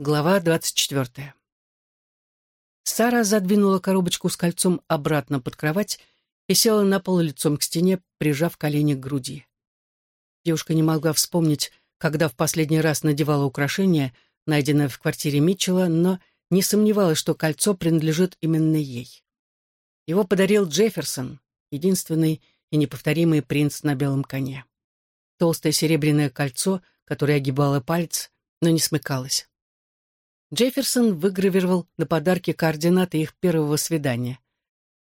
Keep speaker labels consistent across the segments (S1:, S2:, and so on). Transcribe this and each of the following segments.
S1: Глава двадцать четвертая. Сара задвинула коробочку с кольцом обратно под кровать и села на пол лицом к стене, прижав колени к груди. Девушка не могла вспомнить, когда в последний раз надевала украшение, найденное в квартире Митчелла, но не сомневалась, что кольцо принадлежит именно ей. Его подарил Джефферсон, единственный и неповторимый принц на белом коне. Толстое серебряное кольцо, которое огибало палец, но не смыкалось. Джефферсон выгравировал на подарки координаты их первого свидания.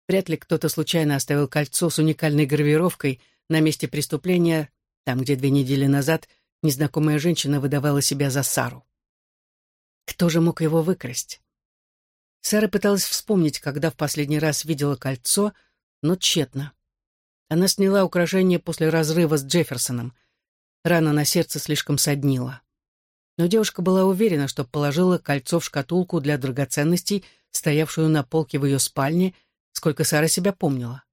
S1: Вряд ли кто-то случайно оставил кольцо с уникальной гравировкой на месте преступления, там, где две недели назад незнакомая женщина выдавала себя за Сару. Кто же мог его выкрасть? Сара пыталась вспомнить, когда в последний раз видела кольцо, но тщетно. Она сняла украшение после разрыва с Джефферсоном. Рана на сердце слишком соднила но девушка была уверена, что положила кольцо в шкатулку для драгоценностей, стоявшую на полке в ее спальне, сколько Сара себя помнила,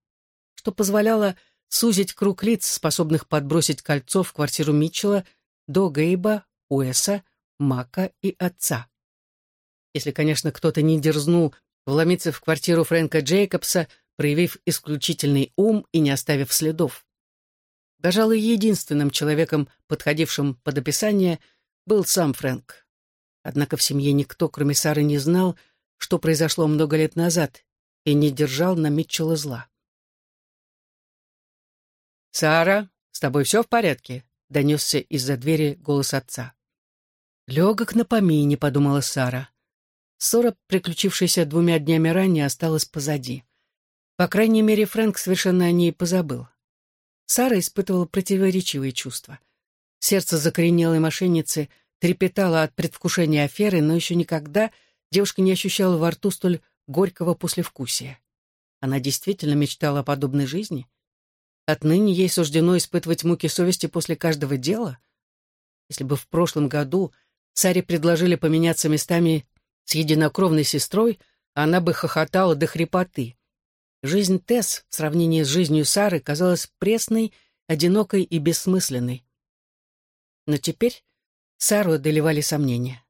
S1: что позволяло сузить круг лиц, способных подбросить кольцо в квартиру Митчелла до Гейба, Уэса, Мака и отца. Если, конечно, кто-то не дерзнул вломиться в квартиру Фрэнка Джейкобса, проявив исключительный ум и не оставив следов. Пожалуй, единственным человеком, подходившим под описание — был сам Фрэнк. Однако в семье никто, кроме Сары, не знал, что произошло много лет назад, и не держал на Митчелла зла. «Сара, с тобой все в порядке?» — донесся из-за двери голос отца. «Легок на помине», — подумала Сара. Ссора, приключившаяся двумя днями ранее, осталась позади. По крайней мере, Фрэнк совершенно о ней позабыл. Сара испытывала противоречивые чувства — Сердце закоренелой мошенницы трепетало от предвкушения аферы, но еще никогда девушка не ощущала во рту столь горького послевкусия. Она действительно мечтала о подобной жизни? Отныне ей суждено испытывать муки совести после каждого дела? Если бы в прошлом году Саре предложили поменяться местами с единокровной сестрой, она бы хохотала до хрипоты. Жизнь Тесс в сравнении с жизнью Сары казалась пресной, одинокой и бессмысленной. Но теперь Сару одолевали сомнения.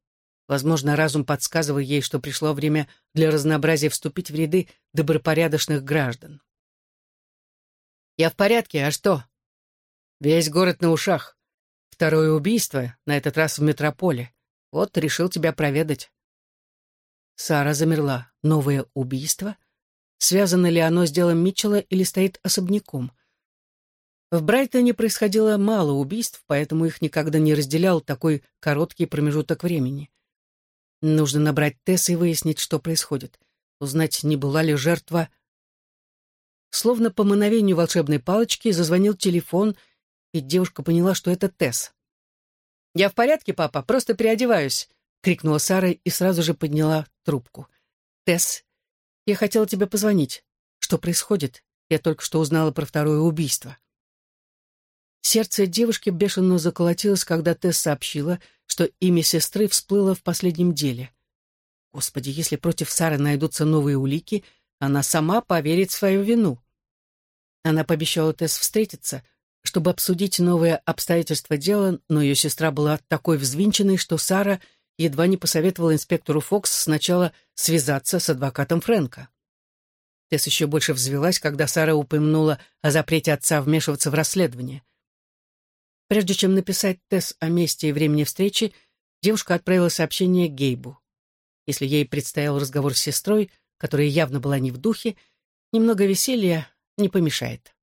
S1: Возможно, разум подсказывал ей, что пришло время для разнообразия вступить в ряды добропорядочных граждан. «Я в порядке, а что?» «Весь город на ушах. Второе убийство, на этот раз в метрополе. Вот решил тебя проведать». Сара замерла. Новое убийство? Связано ли оно с делом Митчелла или стоит особняком? В Брайтоне происходило мало убийств, поэтому их никогда не разделял такой короткий промежуток времени. Нужно набрать Тесс и выяснить, что происходит. Узнать, не была ли жертва... Словно по мановению волшебной палочки зазвонил телефон, и девушка поняла, что это Тесс. «Я в порядке, папа, просто переодеваюсь», — крикнула Сара и сразу же подняла трубку. «Тесс, я хотела тебе позвонить. Что происходит? Я только что узнала про второе убийство». Сердце девушки бешено заколотилось, когда Тесс сообщила, что имя сестры всплыло в последнем деле. Господи, если против Сары найдутся новые улики, она сама поверит в свою вину. Она пообещала Тесс встретиться, чтобы обсудить новые обстоятельства дела, но ее сестра была такой взвинченной, что Сара едва не посоветовала инспектору Фокс сначала связаться с адвокатом Фрэнка. Тесс еще больше взвелась, когда Сара упомянула о запрете отца вмешиваться в расследование. Прежде чем написать Тесс о месте и времени встречи, девушка отправила сообщение Гейбу. Если ей предстоял разговор с сестрой, которая явно была не в духе, немного веселья не помешает.